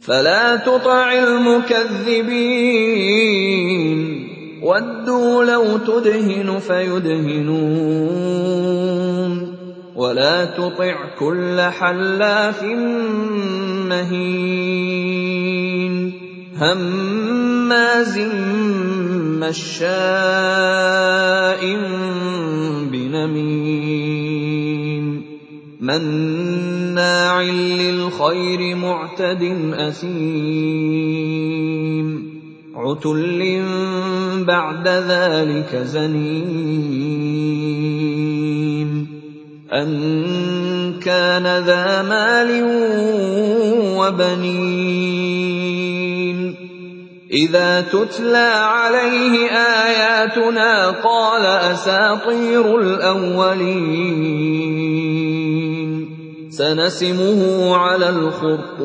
فَلَا تُطِعِ الْمُكَذِّبِينَ. وَدُّوا لَوْ تُدْهِنُ فَيُدْهِنُونَ. وَلَا تُطِعْ كُلَّ حَلَّافٍ مَّهِينٍ. هَمَّازٍ مَّشَّاءٍ بِنَمِيمٍ. مَّنَّاعٍ لِّلْخَيْرِ مُعْتَدٍ أَثِيمٍ. عُتُلٍّ بَعْدَ ذَٰلِكَ زَنِيمٍ. أَن كَانَ ذَا مَالٍ وَبَنِينَ. إِذَا تُتْلَىٰ عَلَيْهِ آيَاتُنَا قَالَ أَسَاطِيرُ الْأَوَّلِينَ. سَنَسِمُهُ عَلَى الْخُرْطُومِ.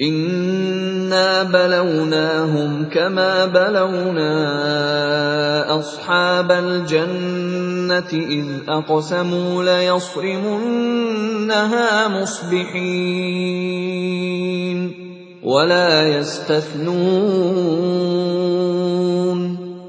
إِنَّا بَلَوْنَاهُمْ كَمَا بَلَوْنَا أَصْحَابَ الْجَنَّةِ إِذْ أَقْسَمُوا لَيَصْرِمُنَّهَا مُصْبِحِينَ وَلَا يَسْتَثْنُونَ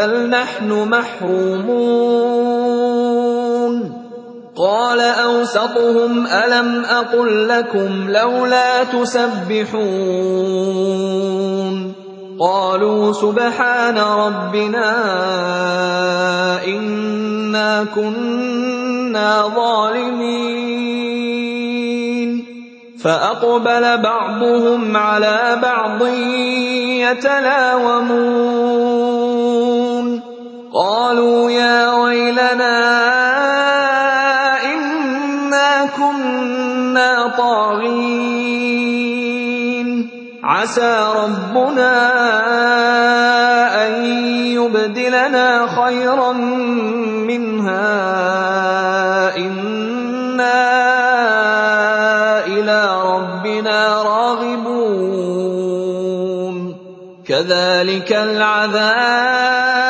بَلْ نَحْنُ مَحْرُومُونَ قَالَ أَوْسَطُهُمْ أَلَمْ أَقُل لَّكُمْ لَوْلَا تُسَبِّحُونَ قَالُوا سُبْحَانَ رَبِّنَا إِنَّا كُنَّا ظَالِمِينَ فَأَقْبَلَ بَعْضُهُمْ عَلَىٰ بَعْضٍ يَتَلَاوَمُونَ قَالُوا يَا وَيْلَنَا إِنَّا كُنَّا طَاغِينَ. عَسَىٰ رَبُّنَا أَن يُبْدِلَنَا خَيْرًا مِّنْهَا. إِنَّا إِلَىٰ رَبِّنَا رَاغِبُونَ. كَذَٰلِكَ الْعَذَابُ ۖ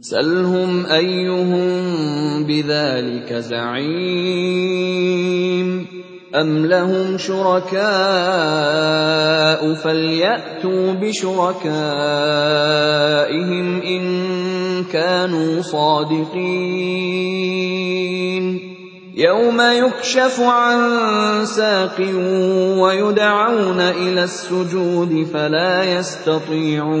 سَلْهُمْ أَيُّهُم بِذَٰلِكَ زَعِيمٌ أَمْ لَهُمْ شُرَكَاءُ فَلْيَأْتُوا بِشُرَكَائِهِمْ إِن كَانُوا صَادِقِينَ يَوْمَ يُكْشَفُ عَن سَاقٍ وَيُدْعَوْنَ إِلَى السُّجُودِ فَلَا يَسْتَطِيعُونَ